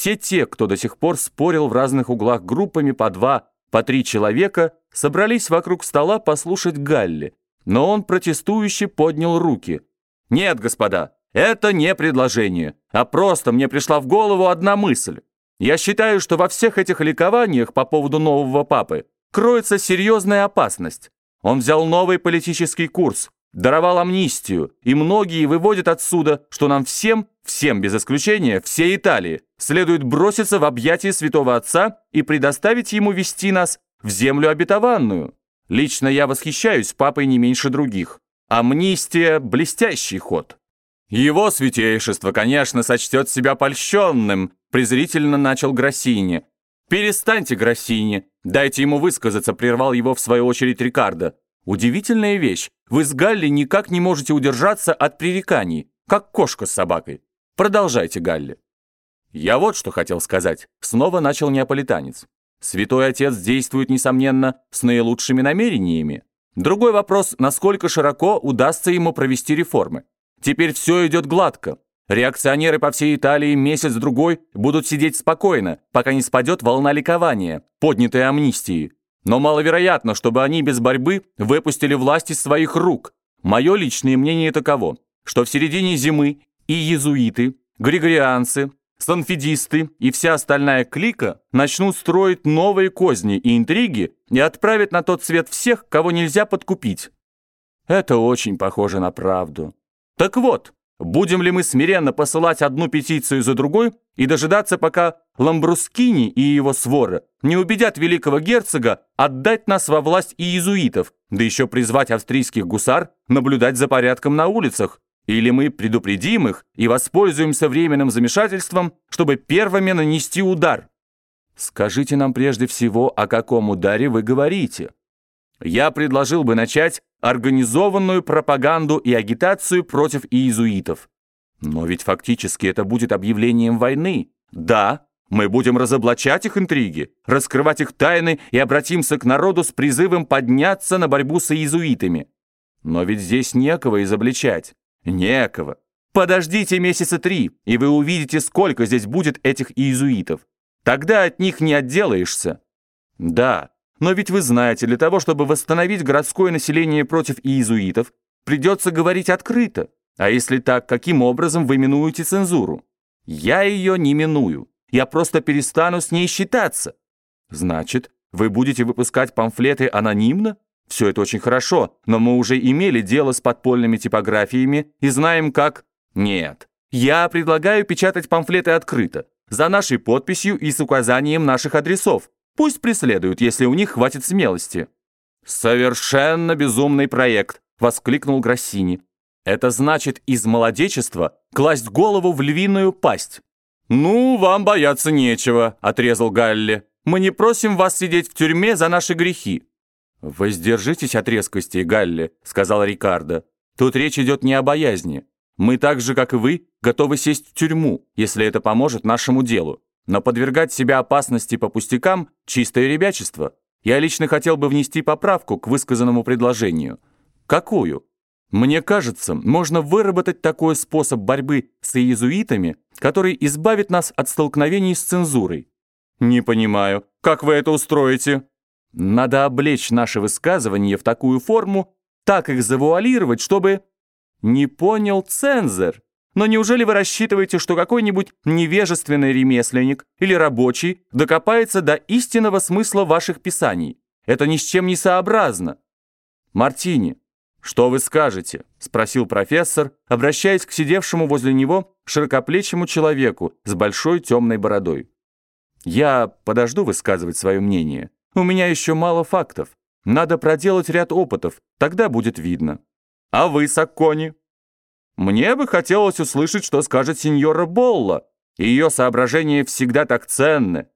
все те, кто до сих пор спорил в разных углах группами по два, по три человека, собрались вокруг стола послушать Галли, но он протестующе поднял руки. «Нет, господа, это не предложение, а просто мне пришла в голову одна мысль. Я считаю, что во всех этих ликованиях по поводу нового папы кроется серьезная опасность. Он взял новый политический курс, даровал амнистию, и многие выводят отсюда, что нам всем, всем без исключения, всей Италии, следует броситься в объятия святого отца и предоставить ему вести нас в землю обетованную. Лично я восхищаюсь папой не меньше других. Амнистия – блестящий ход. Его святейшество, конечно, сочтет себя польщенным, презрительно начал Гроссини. «Перестаньте, Гроссини! Дайте ему высказаться!» прервал его в свою очередь Рикардо. «Удивительная вещь. Вы с Галли никак не можете удержаться от пререканий, как кошка с собакой. Продолжайте, Галли». «Я вот что хотел сказать», — снова начал неаполитанец. «Святой Отец действует, несомненно, с наилучшими намерениями. Другой вопрос, насколько широко удастся ему провести реформы. Теперь все идет гладко. Реакционеры по всей Италии месяц-другой будут сидеть спокойно, пока не спадет волна ликования, поднятая амнистией. Но маловероятно, чтобы они без борьбы выпустили власть из своих рук. Мое личное мнение таково, что в середине зимы и иезуиты, григорианцы, санфидисты и вся остальная клика начнут строить новые козни и интриги и отправят на тот свет всех, кого нельзя подкупить. Это очень похоже на правду. Так вот, Будем ли мы смиренно посылать одну петицию за другой и дожидаться, пока Ламбрускини и его свора не убедят великого герцога отдать нас во власть иезуитов, да еще призвать австрийских гусар наблюдать за порядком на улицах? Или мы предупредим их и воспользуемся временным замешательством, чтобы первыми нанести удар? Скажите нам прежде всего, о каком ударе вы говорите. Я предложил бы начать организованную пропаганду и агитацию против иезуитов. Но ведь фактически это будет объявлением войны. Да, мы будем разоблачать их интриги, раскрывать их тайны и обратимся к народу с призывом подняться на борьбу с иезуитами. Но ведь здесь некого изобличать. Некого. Подождите месяца три, и вы увидите, сколько здесь будет этих иезуитов. Тогда от них не отделаешься. Да, но ведь вы знаете, для того, чтобы восстановить городское население против иезуитов, придется говорить открыто. А если так, каким образом вы минуете цензуру? Я ее не миную. Я просто перестану с ней считаться. Значит, вы будете выпускать памфлеты анонимно? Все это очень хорошо, но мы уже имели дело с подпольными типографиями и знаем, как... Нет. Я предлагаю печатать памфлеты открыто, за нашей подписью и с указанием наших адресов. Пусть преследуют, если у них хватит смелости». «Совершенно безумный проект!» — воскликнул Гроссини. «Это значит из молодечества класть голову в львиную пасть». «Ну, вам бояться нечего», — отрезал Галли. «Мы не просим вас сидеть в тюрьме за наши грехи». «Воздержитесь от резкости, Галли», — сказал Рикардо. «Тут речь идет не о боязни. Мы так же, как и вы, готовы сесть в тюрьму, если это поможет нашему делу. Но подвергать себя опасности по пустякам – чистое ребячество. Я лично хотел бы внести поправку к высказанному предложению. Какую? Мне кажется, можно выработать такой способ борьбы с иезуитами, который избавит нас от столкновений с цензурой. Не понимаю, как вы это устроите? Надо облечь наши высказывания в такую форму, так их завуалировать, чтобы... Не понял цензор. Но неужели вы рассчитываете, что какой-нибудь невежественный ремесленник или рабочий докопается до истинного смысла ваших писаний? Это ни с чем не сообразно. Мартини, что вы скажете? Спросил профессор, обращаясь к сидевшему возле него широкоплечему человеку с большой темной бородой. Я подожду высказывать свое мнение. У меня еще мало фактов. Надо проделать ряд опытов, тогда будет видно. А вы, Саккони? Мне бы хотелось услышать, что скажет сеньора Болла. Ее соображения всегда так ценны.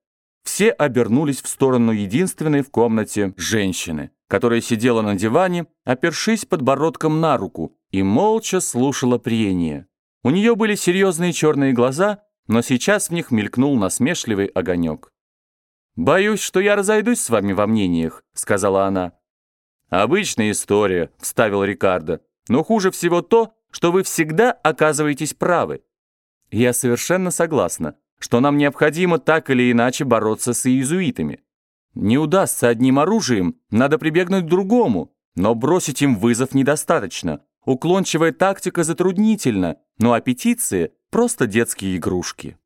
Все обернулись в сторону единственной в комнате женщины, которая сидела на диване, опершись подбородком на руку и молча слушала прение. У нее были серьезные черные глаза, но сейчас в них мелькнул насмешливый огонек. «Боюсь, что я разойдусь с вами во мнениях», — сказала она. «Обычная история», — вставил Рикардо. «Но хуже всего то, что вы всегда оказываетесь правы. Я совершенно согласна. что нам необходимо так или иначе бороться с иезуитами. Не удастся одним оружием, надо прибегнуть к другому, но бросить им вызов недостаточно. Уклончивая тактика затруднительна, но аппетиции – просто детские игрушки.